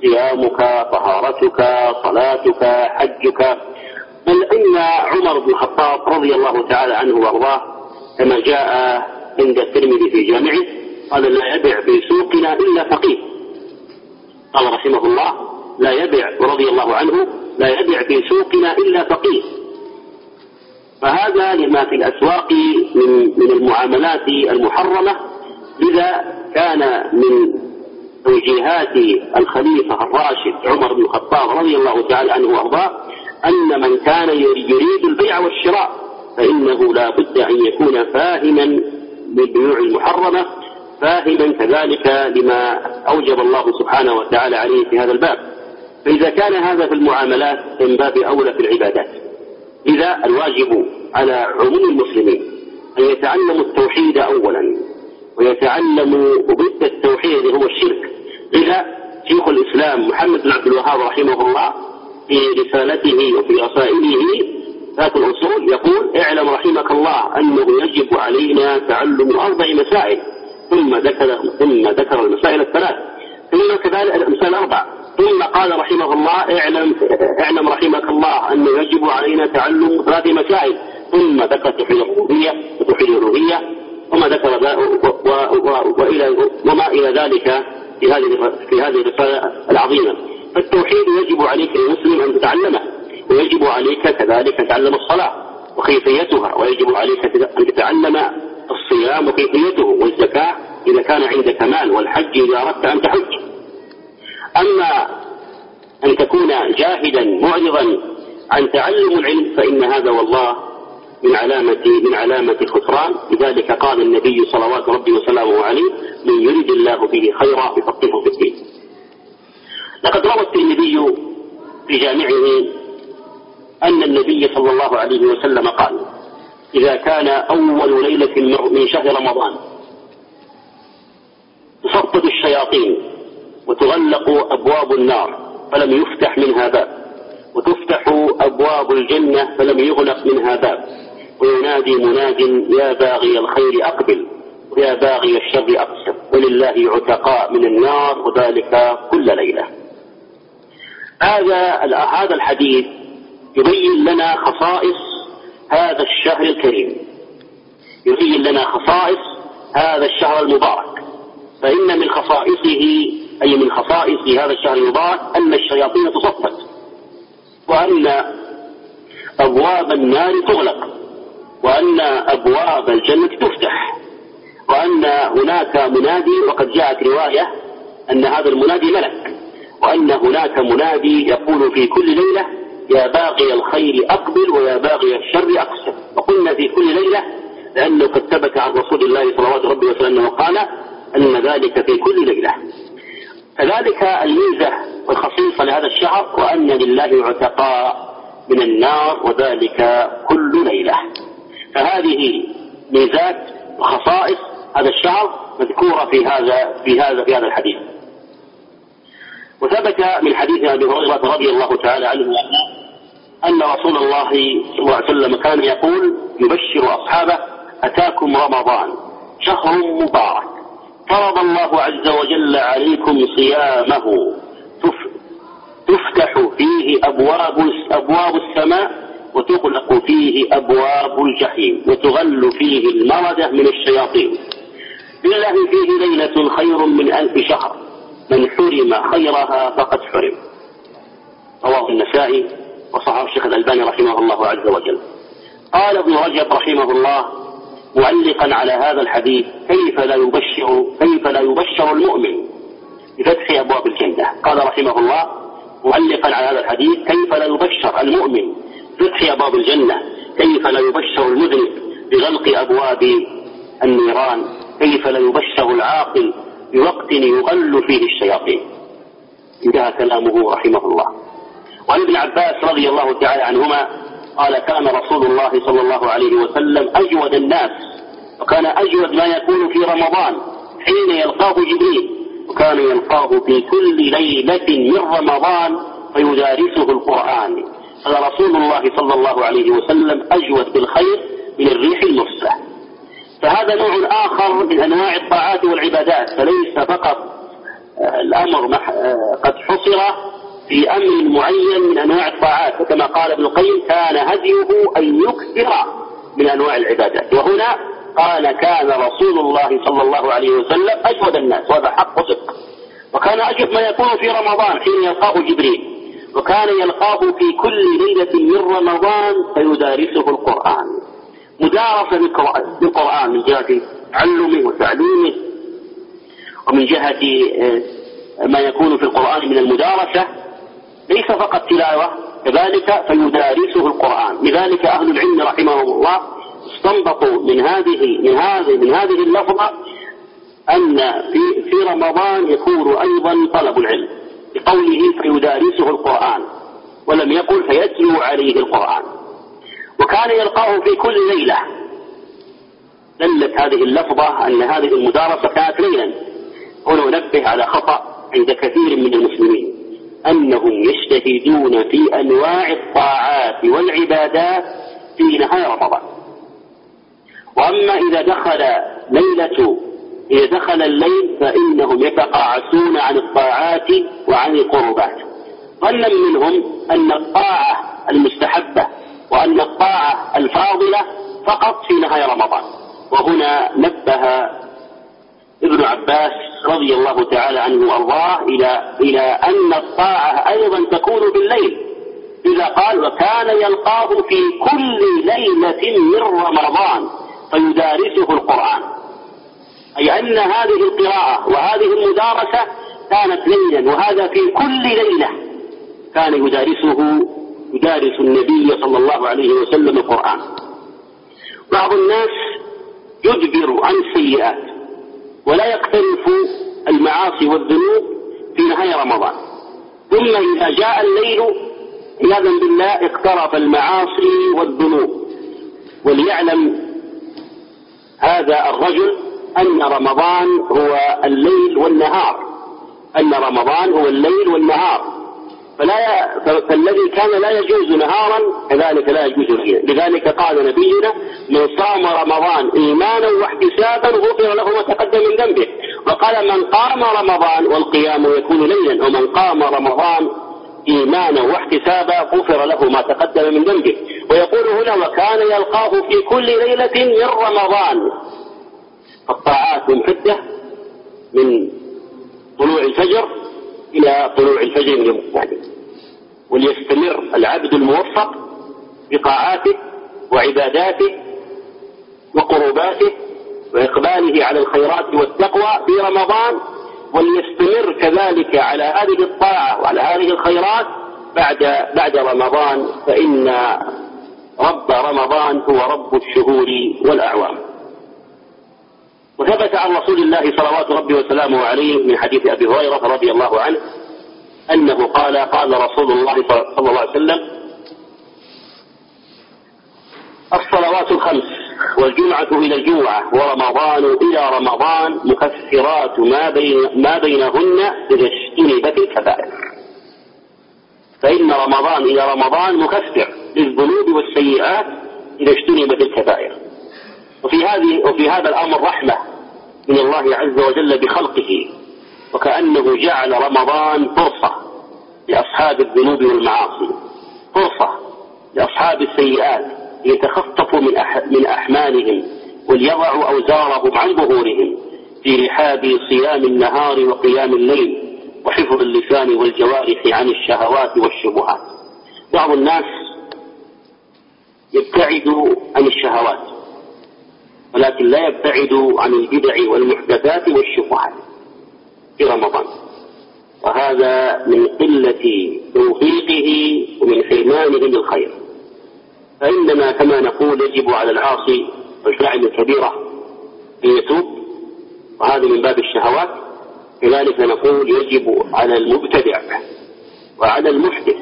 صيامك طهارتك صلاتك حجك. بل إن عمر بن الخطاب رضي الله تعالى عنه وأرضاه كما جاء عند الترمذي في جامعه قال لا يبع في سوقنا إلا فقيه. قال رحمه الله لا يبع رضي الله عنه لا يبع في سوقنا إلا فقيه فهذا لما في الأسواق من من المعاملات المحرمة. لذا كان من توجيهات الخليفة الراشد عمر بن الخطاب رضي الله تعالى عنه وأرضاه أن من كان يريد البيع والشراء فإنه لا بد أن يكون فاهما بالبيوع المحرمة فاهما كذلك لما أوجب الله سبحانه وتعالى عليه في هذا الباب. فإذا كان هذا في المعاملات من باب أولى في العبادات. لذا الواجب على عموم المسلمين أن يتعلموا التوحيد أولا ويتعلموا ضد التوحيد هو الشرك. لذا شيخ الإسلام محمد بن عبد الوهاب رحمه الله في رسالته وفي رسائله ذات الأصول يقول اعلم رحمك الله أنه يجب علينا تعلم أربع مسائل. ثم ذكر ثم ذكر المسائل الثلاث. ثم كذلك المسائل الأربع. ثم قال رحمه الله اعلم اعلم رحمك الله أنه يجب علينا تعلم ثلاث مسائل ثم ذكر توحيد الربوبية وتوحيد الألوهية وما ذكر وإلى وما إلى ذلك في هذه في هذه الرسالة العظيمة. فالتوحيد يجب عليك المسلم أن تتعلمه ويجب عليك كذلك أن تتعلم الصلاة وكيفيتها ويجب عليك أن تتعلم الصيام وكيفيته والزكاة إذا كان عندك مال والحج إذا أردت أن تحج. أما أن تكون جاهدا معرضا عن تعلم العلم فإن هذا والله من علامة من علامة الخسران لذلك قال النبي صلوات ربي وسلامه عليه من يريد الله به خيرا يفقهه في الدين. لقد روى الترمذي في جامعه أن النبي صلى الله عليه وسلم قال: إذا كان أول ليلة من شهر رمضان تصفد الشياطين وتغلق أبواب النار فلم يفتح منها باب. وتفتح أبواب الجنة فلم يغلق منها باب. وينادي مناد يا باغي الخير أقبل ويا باغي الشر أقسم ولله عتقاء من النار وذلك كل ليلة. هذا هذا الحديث يبين لنا خصائص هذا الشهر الكريم. يبين لنا خصائص هذا الشهر المبارك. فإن من خصائصه أي من خصائص هذا الشهر المبارك أن الشياطين تصفت وأن أبواب النار تغلق وأن أبواب الجنة تفتح وأن هناك منادي وقد جاءت رواية أن هذا المنادي ملك وأن هناك منادي يقول في كل ليلة يا باغي الخير أقبل ويا باغي الشر أقسم وقلنا في كل ليلة لأنه قد ثبت عن رسول الله صلوات ربي وسلم قال أن ذلك في كل ليلة. كذلك الميزة والخصيصة لهذا الشهر وأن لله عتقاء من النار وذلك كل ليلة. فهذه ميزات وخصائص هذا الشهر مذكورة في هذا في هذا في هذا الحديث. وثبت من حديث أبي هريرة رضي الله تعالى عنه أن رسول الله صلى الله عليه وسلم كان يقول يبشر أصحابه أتاكم رمضان شهر مبارك. فرض الله عز وجل عليكم صيامه. تفتح فيه أبواب أبواب السماء وتغلق فيه أبواب الجحيم وتغل فيه المرده من الشياطين. لله فيه ليلة خير من ألف شهر. من حرم خيرها فقد حرم. رواه النسائي وصححه الشيخ الألباني رحمه الله عز وجل. قال ابن رجب رحمه الله معلقا على هذا الحديث كيف لا يبشر كيف لا يبشر المؤمن؟ بفتح أبواب الجنه قال رحمه الله معلقا على هذا الحديث كيف لا يبشر المؤمن؟ بفتح أبواب الجنة كيف لا يبشر المذنب؟ بغلق أبواب النيران كيف لا يبشر العاقل بوقت يغل فيه الشياطين؟ انتهى كلامه رحمه الله. وعن ابن عباس رضي الله تعالى عنهما قال كان رسول الله صلى الله عليه وسلم أجود الناس وكان أجود ما يكون في رمضان حين يلقاه جبريل وكان يلقاه في كل ليلة من رمضان فيدارسه القرآن. قال رسول الله صلى الله عليه وسلم أجود بالخير من الريح المرسلة فهذا نوع آخر من أنواع الطاعات والعبادات فليس فقط آه، الأمر آه، قد حصر في أمر معين من أنواع الطاعات وكما قال ابن القيم كان هديه أن يكثر من أنواع العبادات. وهنا قال كان رسول الله صلى الله عليه وسلم أجود الناس وهذا حق صدق وكان أجود ما يكون في رمضان حين يلقاه جبريل. وكان يلقاه في كل ليلة من رمضان فيدارسه القرآن. مدارسة للقرآن من جهة تعلمه وتعليمه ومن جهة آه، ما يكون في القرآن من المدارسة. ليس فقط تلاوة كذلك فيدارسه القرآن. لذلك أهل العلم رحمهم الله استنبطوا من هذه من هذه من هذه اللفظة أن في في رمضان يكون أيضا طلب العلم. بقوله فيدارسه القرآن. ولم يقل فيتلو عليه القرآن. وكان يلقاه في كل ليلة. دلت هذه اللفظة أن هذه المدارسة كانت ليلا. هنا ننبه على خطأ عند كثير من المسلمين. أنهم يجتهدون في أنواع الطاعات والعبادات في نهاية رمضان. وأما إذا دخل ليلة إذا دخل الليل فإنهم يتقاعسون عن الطاعات وعن القربات. ظنا منهم أن الطاعة المستحبة وأن الطاعة الفاضلة فقط في نهاية رمضان. وهنا نبه ابن عباس رضي الله تعالى عنه وأرضاه إلى إلى أن الطاعة أيضا تكون بالليل. إذا قال وكان يلقاه في كل ليلة من رمضان فيدارسه القرآن. أي أن هذه القراءة وهذه المدارسة كانت ليلا وهذا في كل ليلة كان يدارسه يدارس النبي صلى الله عليه وسلم القرآن. بعض الناس يجبر عن السيئات ولا يقترف المعاصي والذنوب في نهاية رمضان. ثم إذا جاء الليل عياذا بالله اقترف المعاصي والذنوب. وليعلم هذا الرجل أن رمضان هو الليل والنهار. أن رمضان هو الليل والنهار. فلا فالذي كان لا يجوز نهارا كذلك لا يجوز ليلا لذلك قال نبينا من صام رمضان إيمانا واحتسابا غفر له ما تقدم من ذنبه. وقال من قام رمضان والقيام يكون ليلا ومن قام رمضان إيمانا واحتسابا غفر له ما تقدم من ذنبه. ويقول هنا وكان يلقاه في كل ليلة من رمضان. الطاعات ممتده من طلوع الفجر إلى طلوع الفجر من يوم الثاني. وليستمر العبد الموفق بطاعاته وعباداته وقرباته وإقباله على الخيرات والتقوى في رمضان وليستمر كذلك على هذه الطاعة وعلى هذه الخيرات بعد بعد رمضان. فإن رب رمضان هو رب الشهور والأعوام. وثبت عن رسول الله صلوات ربي وسلامه عليه من حديث أبي هريرة رضي الله عنه أنه قال قال رسول الله صلى الله عليه وسلم الصلوات الخمس والجمعة إلى الجمعة ورمضان إلى رمضان مكفرات ما بين ما بينهن إذا اجتنبت الكبائر. فإن رمضان إلى رمضان مكفر للذنوب والسيئات إذا اجتنبت الكبائر. وفي هذه وفي هذا الأمر رحمة من الله عز وجل بخلقه وكأنه جعل رمضان فرصة لأصحاب الذنوب والمعاصي فرصة لأصحاب السيئات ليتخففوا من من أحمالهم وليضعوا أوزارهم عن ظهورهم في رحاب صيام النهار وقيام الليل وحفظ اللسان والجوارح عن الشهوات والشبهات. بعض الناس يبتعد عن الشهوات ولكن لا يبتعد عن البدع والمحدثات والشبهات في رمضان. وهذا من قلة توفيقه ومن حرمانه للخير. فإننا كما نقول يجب على العاصي والفاعل الكبيرة أن يتوب. وهذا من باب الشهوات. كذلك نقول يجب على المبتدع وعلى المحدث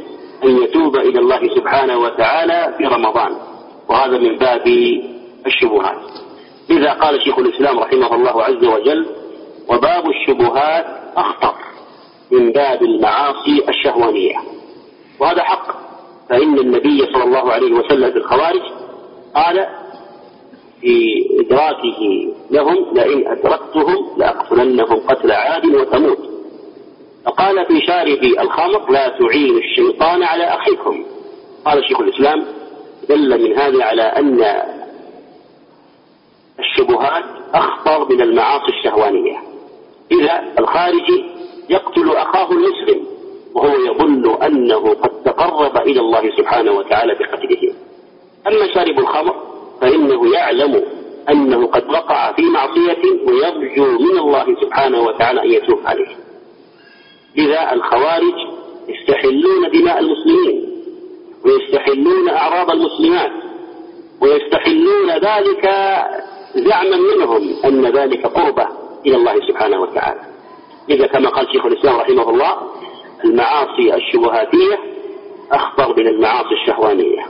أن يتوب إلى الله سبحانه وتعالى في رمضان. وهذا من باب الشبهات. لذا قال شيخ الإسلام رحمه الله عز وجل وباب الشبهات أخطر من باب المعاصي الشهوانية وهذا حق فإن النبي صلى الله عليه وسلم في الخوارج قال في إدراكه لهم لئن أدركتهم لأقتلنهم قتل عاد وثمود فقال في شارب الخمر لا تعين الشيطان على أخيكم قال شيخ الإسلام دل من هذا على أن الشبهات أخطر من المعاصي الشهوانية. إذا الخارجي يقتل أخاه المسلم وهو يظن أنه قد تقرب إلى الله سبحانه وتعالى بقتله. أما شارب الخمر فإنه يعلم أنه قد وقع في معصية ويرجو من الله سبحانه وتعالى أن يتوب عليه. لذا الخوارج يستحلون دماء المسلمين ويستحلون أعراض المسلمات ويستحلون ذلك زعما منهم أن ذلك قربة إلى الله سبحانه وتعالى. إذا كما قال شيخ الإسلام رحمه الله المعاصي الشبهاتية أخطر من المعاصي الشهوانية.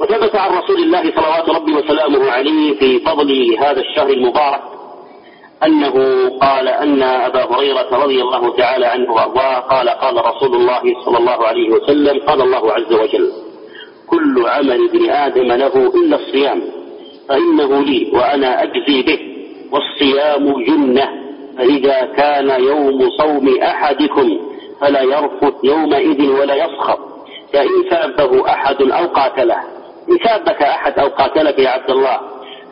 وثبت عن رسول الله صلوات ربي وسلامه عليه في فضل هذا الشهر المبارك أنه قال أن أبا هريرة رضي الله تعالى عنه وأرضاه قال قال رسول الله صلى الله عليه وسلم قال الله عز وجل كل عمل ابن آدم له إلا الصيام. فإنه لي وأنا أجزي به والصيام جنة فإذا كان يوم صوم أحدكم فلا يرفث يومئذ ولا يصخب فإن سابه أحد أو قاتله إن سابك أحد أو قاتلك يا عبد الله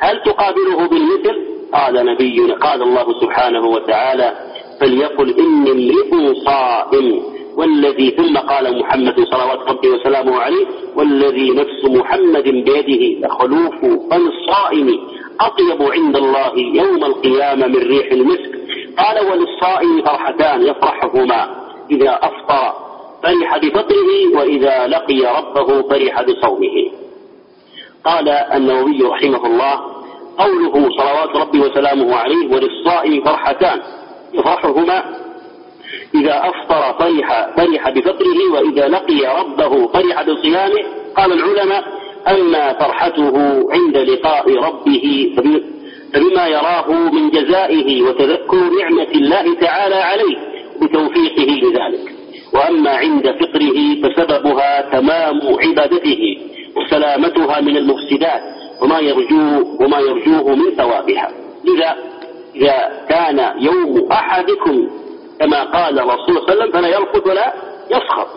هل تقابله بالمثل؟ قال نبينا قال الله سبحانه وتعالى فليقل إني امرئ صائم والذي ثم قال محمد صلوات ربي وسلامه عليه والذي نفس محمد بيده لخلوف فم الصائم أطيب عند الله يوم القيامة من ريح المسك. قال وللصائم فرحتان يفرحهما. إذا أفطر فرح بفطره وإذا لقي ربه فرح بصومه. قال النووي رحمه الله قوله صلوات ربي وسلامه عليه وللصائم فرحتان يفرحهما إذا أفطر فرح فرح بفطره وإذا لقي ربه فرح بصيامه قال العلماء أما فرحته عند لقاء ربه فبما يراه من جزائه وتذكر نعمة الله تعالى عليه بتوفيقه لذلك. وأما عند فطره فسببها تمام عبادته وسلامتها من المفسدات وما يرجوه وما يرجوه من ثوابها. لذا إذا كان يوم أحدكم كما قال الرسول صلى الله عليه وسلم فلا يرفض ولا يسخط.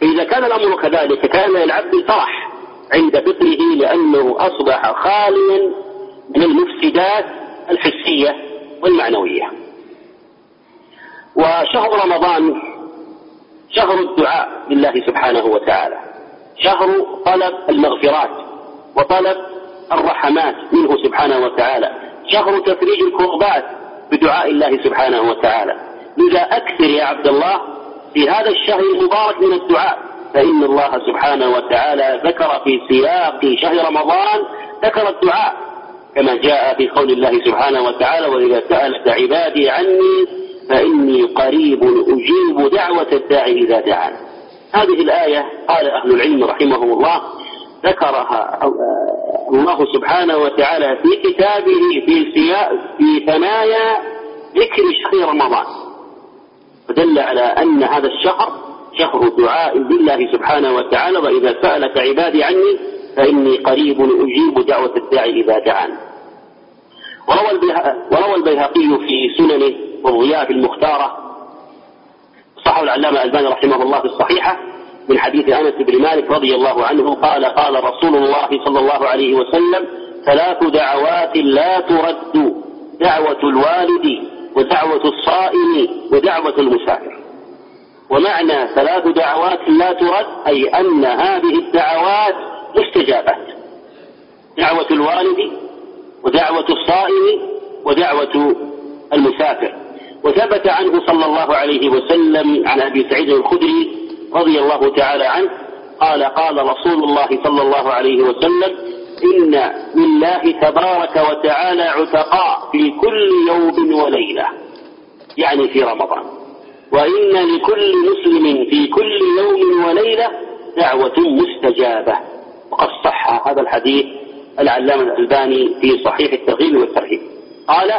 فإذا كان الأمر كذلك كان للعبد الفرح عند فطره لأنه أصبح خاليا من المفسدات الحسية والمعنوية. وشهر رمضان شهر الدعاء لله سبحانه وتعالى. شهر طلب المغفرات وطلب الرحمات منه سبحانه وتعالى. شهر تفريج الكربات بدعاء الله سبحانه وتعالى. لذا أكثر يا عبد الله في هذا الشهر المبارك من الدعاء. فإن الله سبحانه وتعالى ذكر في سياق شهر رمضان ذكر الدعاء. كما جاء في قول الله سبحانه وتعالى وإذا سألك عبادي عني فإني قريب أجيب دعوة الداعي إذا دعان. هذه الآية قال أهل العلم رحمهم الله ذكرها الله سبحانه وتعالى في كتابه في في ثنايا ذكر شهر رمضان. فدل على أن هذا الشهر شهر دعاء لله سبحانه وتعالى وإذا سألك عبادي عني فإني قريب أجيب دعوة الداعي إذا دعان. وروى البيهقي في سننه والضياء المختارة صحه العلامة الباني رحمه الله في الصحيحة من حديث أنس بن مالك رضي الله عنه قال قال رسول الله صلى الله عليه وسلم ثلاث دعوات لا ترد دعوة الوالد ودعوة الصائم ودعوة المسافر. ومعنى ثلاث دعوات لا ترد أي أن هذه الدعوات مستجابات دعوة الوالد ودعوة الصائم ودعوة المسافر. وثبت عنه صلى الله عليه وسلم عن أبي سعيد الخدري رضي الله تعالى عنه قال قال رسول الله صلى الله عليه وسلم إن لله تبارك وتعالى عتقاء في كل يوم وليلة يعني في رمضان. وإن لكل مسلم في كل يوم وليلة دعوة مستجابة. وقد صح هذا الحديث العلامة الألباني في صحيح الترغيب والترهيب. قال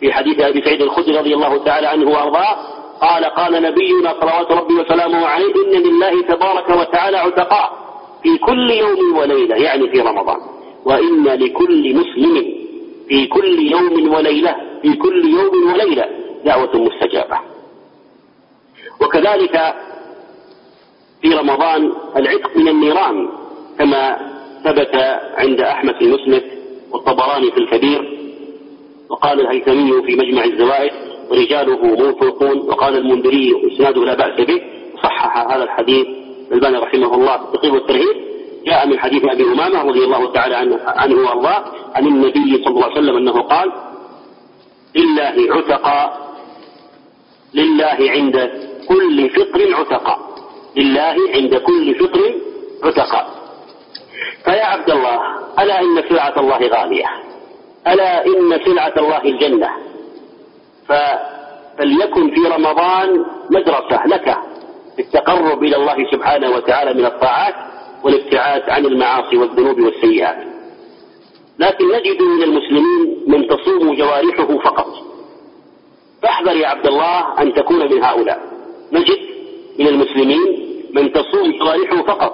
في حديث أبي سعيد الخدري رضي الله تعالى عنه وأرضاه قال قال نبينا صلوات ربي وسلامه عليه إن لله تبارك وتعالى عتقاء في كل يوم وليلة يعني في رمضان. وإن لكل مسلم في كل يوم وليلة في كل يوم وليلة دعوة مستجابة. وكذلك في رمضان العتق من النيران كما ثبت عند أحمد في المسند والطبراني في الكبير. وقال الهيثمي في مجمع الزوائد ورجاله موثوقون وقال المنذري إسناده لا بأس به. صحح هذا الحديث الباني رحمه الله في التقريب والترهيب جاء من حديث أبي أمامة رضي الله تعالى عنه, وأرضاه عن النبي صلى الله عليه وسلم أنه قال لله عتقاء لله عند كل فطر عتقاء لله عند كل فطر عتقاء فيا عبد الله ألا إن سلعة الله غالية؟ ألا إن سلعة الله الجنة؟ فليكن في رمضان مدرسة لك. في التقرب إلى الله سبحانه وتعالى من الطاعات والابتعاد عن المعاصي والذنوب والسيئات. لكن نجد من المسلمين من تصوم جوارحه فقط. فاحذر يا عبد الله أن تكون من هؤلاء. نجد من المسلمين من تصوم جوارحه فقط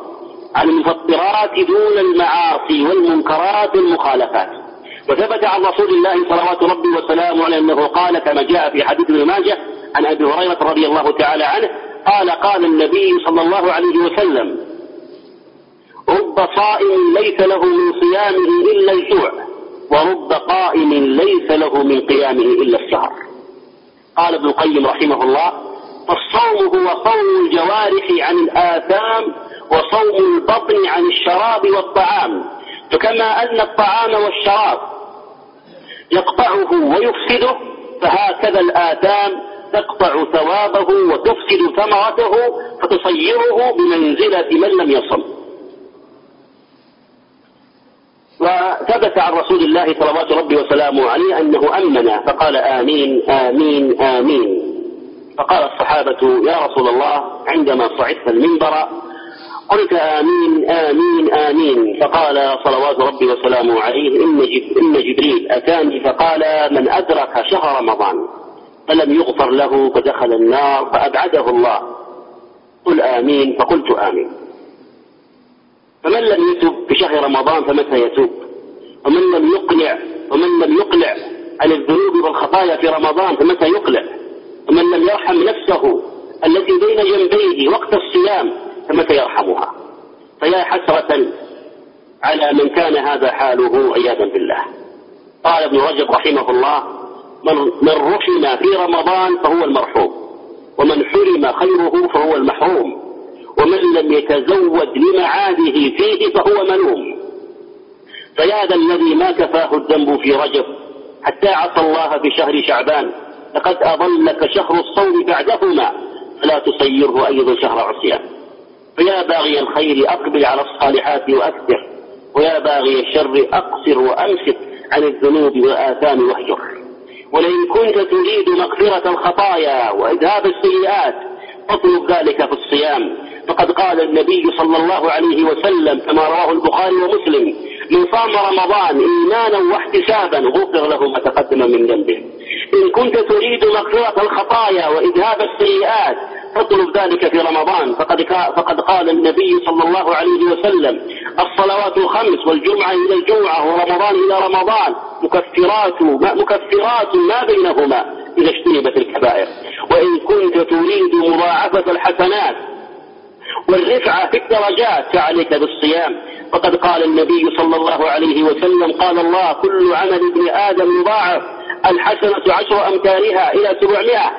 عن المفطرات دون المعاصي والمنكرات والمخالفات. وثبت عن رسول الله صلوات ربي وسلامه عليه أنه قال كما جاء في حديث ابن ماجه عن أبي هريرة رضي الله تعالى عنه قال قال النبي صلى الله عليه وسلم رب صائم ليس له من صيامه إلا الجوع ورب قائم ليس له من قيامه إلا السهر. قال ابن القيم رحمه الله فالصوم هو صوم الجوارح عن الآثام وصوم البطن عن الشراب والطعام. فكما أن الطعام والشراب يقطعه ويفسده فهكذا الآثام تقطع ثوابه وتفسد ثمرته فتصيره بمنزلة من لم يصم. وثبت عن رسول الله صلوات ربي وسلامه عليه أنه أمن فقال آمين آمين آمين. فقال الصحابة يا رسول الله عندما صعدت المنبر قلت آمين آمين آمين. فقال صلوات ربي وسلامه عليه إن, جب إن جبريل أتاني. فقال من أدرك شهر رمضان. فلم يغفر له فدخل النار فأبعده الله. قل آمين فقلت آمين. فمن لم يتب في شهر رمضان فمتى يتوب؟ ومن لم يقلع ومن لم يقلع عن الذنوب والخطايا في رمضان فمتى يقلع ومن لم يرحم نفسه التي بين جنبيه وقت الصيام فمتى يرحمها؟ فيا حسرة على من كان هذا حاله عياذا بالله. قال ابن رجب رحمه الله من رحم في رمضان فهو المرحوم. ومن حرم خيره فهو المحروم. ومن لم يتزود لمعاده فيه فهو ملوم. فيا ذا الذي ما كفاه الذنب في رجب حتى عصى الله في شهر شعبان لقد أضلك شهر الصوم بعدهما فلا تصيره أيضا شهر عصيان. فيا باغي الخير أقبل على الصالحات وأكثر ويا باغي الشر أقصر وأمسك عن الذنوب والآثام واهجر ولئن كنت تريد مغفرة الخطايا وإذهاب السيئات فاطلب ذلك في الصيام. فقد قال النبي صلى الله عليه وسلم كما رواه البخاري ومسلم من صام رمضان إيمانا واحتسابا غفر له ما تقدم من ذنبه. إن كنت تريد مغفرة الخطايا وإذهاب السيئات فاطلب ذلك في رمضان. فقد فقد قال النبي صلى الله عليه وسلم الصلوات الخمس والجمعة إلى الجمعة ورمضان إلى رمضان مكفرات مكفرات ما بينهما إذا اجتنبت الكبائر. وإن كنت تريد مضاعفة الحسنات والرفعة في الدرجات فعليك بالصيام. فقد قال النبي صلى الله عليه وسلم قال الله كل عمل ابن آدم يضاعف الحسنة عشر أمثالها إلى سبعمائة.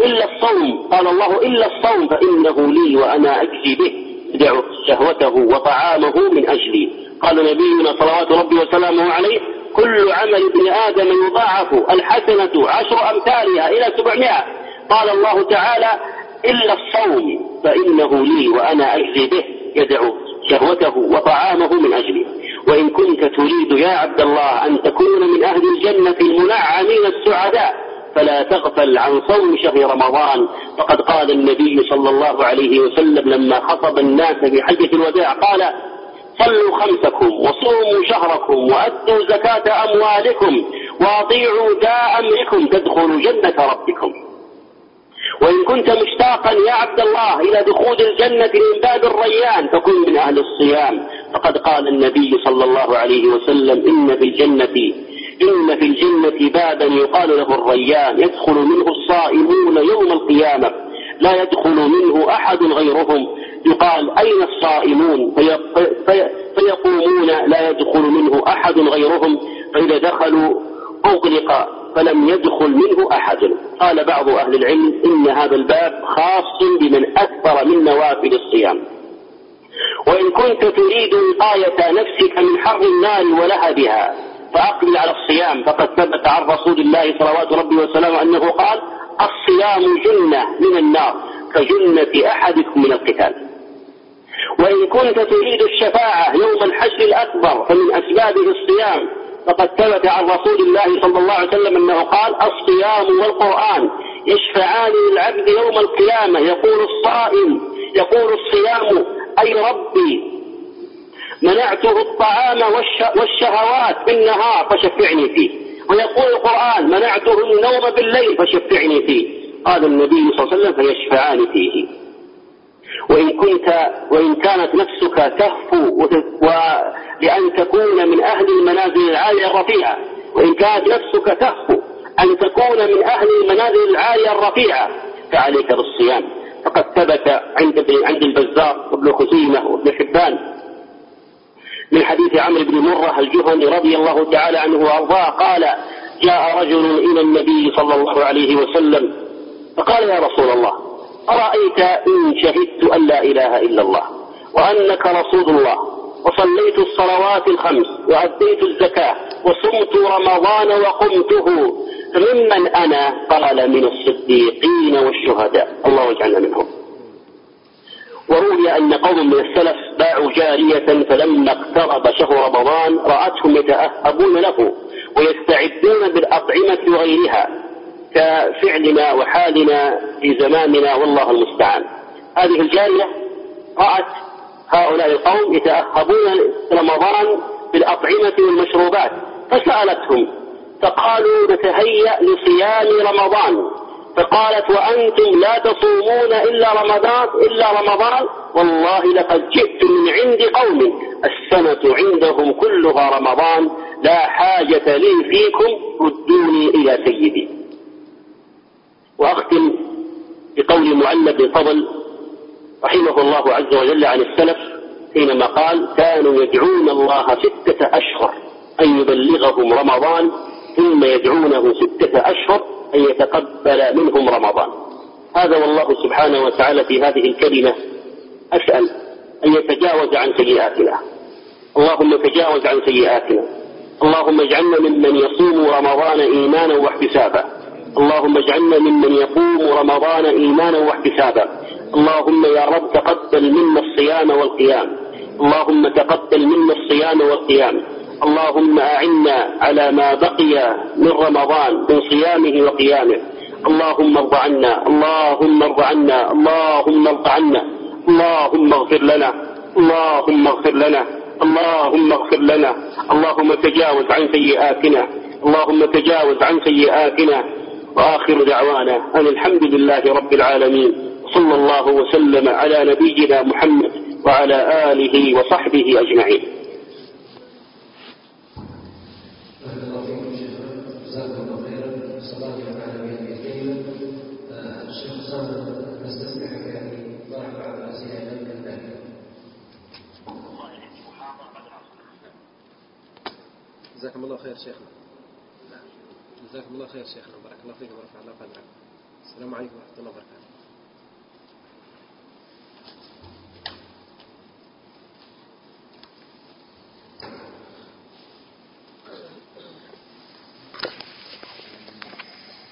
إلا الصوم قال الله إلا الصوم فإنه لي وأنا أجزي به. يدع شهوته وطعامه من أجلي. قال نبينا صلوات ربي وسلامه عليه كل عمل ابن آدم يضاعف الحسنة عشر أمثالها إلى سبعمائة. قال الله تعالى إلا الصوم فإنه لي وأنا أجزي به يدع شهوته وطعامه من أجلي. وإن كنت تريد يا عبد الله أن تكون من أهل الجنة المنعمين السعداء فلا تغفل عن صوم شهر رمضان. فقد قال النبي صلى الله عليه وسلم لما خطب الناس في حجة الوداع قال صلوا خمسكم وصوموا شهركم وأدوا زكاة أموالكم وأطيعوا ذا أمركم تدخلوا جنة ربكم. وإن كنت مشتاقا يا عبد الله إلى دخول الجنة من باب الريان فكن من أهل الصيام. فقد قال النبي صلى الله عليه وسلم إن في الجنة إن في الجنة بابا يقال له الريان يدخل منه الصائمون يوم القيامة. لا يدخل منه أحد غيرهم. يقال أين الصائمون؟ فيقومون لا يدخل منه أحد غيرهم. فإذا دخلوا أغلق فلم يدخل منه أحد. قال بعض أهل العلم إن هذا الباب خاص بمن أكثر من نوافل الصيام. وإن كنت تريد وقاية نفسك من حر النار ولهبها فأقبل على الصيام. فقد ثبت عن رسول الله صلوات ربي وسلامه أنه قال الصيام جنة من النار كجنة أحدكم من القتال. وإن كنت تريد الشفاعة يوم الحشر الأكبر فمن أسبابه الصيام فقد ثبت عن رسول الله صلى الله عليه وسلم أنه قال الصيام والقرآن يشفعان للعبد يوم القيامة. يقول الصائم يقول الصيام أي ربي منعته الطعام والشهوات بالنهار فشفعني فيه. ويقول القرآن منعته النوم بالليل فشفعني فيه. قال النبي صلى الله عليه وسلم فيشفعان فيه. وإن كنت وإن كانت نفسك تهفو لأن تكون من أهل المنازل العالية الرفيعة. وإن كانت نفسك تهفو أن تكون من أهل المنازل العالية الرفيعة فعليك بالصيام. فقد ثبت عند عند البزار وابن خزيمة وابن حبان من حديث عمرو بن مرة الجهني رضي الله تعالى عنه وأرضاه قال جاء رجل إلى النبي صلى الله عليه وسلم فقال يا رسول الله أرأيت إن شهدت أن لا إله إلا الله وأنك رسول الله وصليت الصلوات الخمس وأديت الزكاة وصمت رمضان وقمته فممن أنا قال من الصديقين والشهداء. الله يجعلنا منهم. وروي أن قوم من السلف باعوا جارية فلما اقترب شهر رمضان رأتهم يتأهبون له ويستعدون بالأطعمة وغيرها. كفعلنا وحالنا في زماننا والله المستعان. هذه الجارية رأت هؤلاء القوم يتأهبون رمضان بالأطعمة والمشروبات فسألتهم فقالوا نتهيأ لصيام رمضان. فقالت وأنتم لا تصومون إلا رمضان إلا رمضان؟ والله لقد جئت من عند قوم السنة عندهم كلها رمضان لا حاجة لي فيكم ردوني إلى سيدي. وأختم بقول معلى بن فضل رحمه الله عز وجل عن السلف حينما قال كانوا يدعون الله ستة أشهر أن يبلغهم رمضان ثم يدعونه ستة أشهر أن يتقبل منهم رمضان. هذا والله سبحانه وتعالى في هذه الكلمة أسأل أن يتجاوز عن سيئاتنا. اللهم تجاوز عن سيئاتنا. اللهم اجعلنا ممن يصوم رمضان إيمانا واحتسابا. اللهم اجعلنا ممن يقوم رمضان إيمانا واحتسابا. اللهم يا رب تقبل منا الصيام والقيام. اللهم تقبل منا الصيام والقيام. اللهم أعنا على ما بقي من رمضان من صيامه وقيامه. اللهم ارض عنا اللهم ارض عنا اللهم ارض عنا. اللهم اغفر لنا اللهم اغفر لنا اللهم اغفر لنا. اللهم تجاوز عن سيئاتنا اللهم تجاوز عن سيئاتنا. وآخر دعوانا أن الحمد لله رب العالمين صلى الله وسلم على نبينا محمد وعلى آله وصحبه أجمعين. جزاكم الله خير شيخنا. جزاكم الله خير شيخنا. الله فيك ورفع الله قدرك السلام عليكم ورحمة الله وبركاته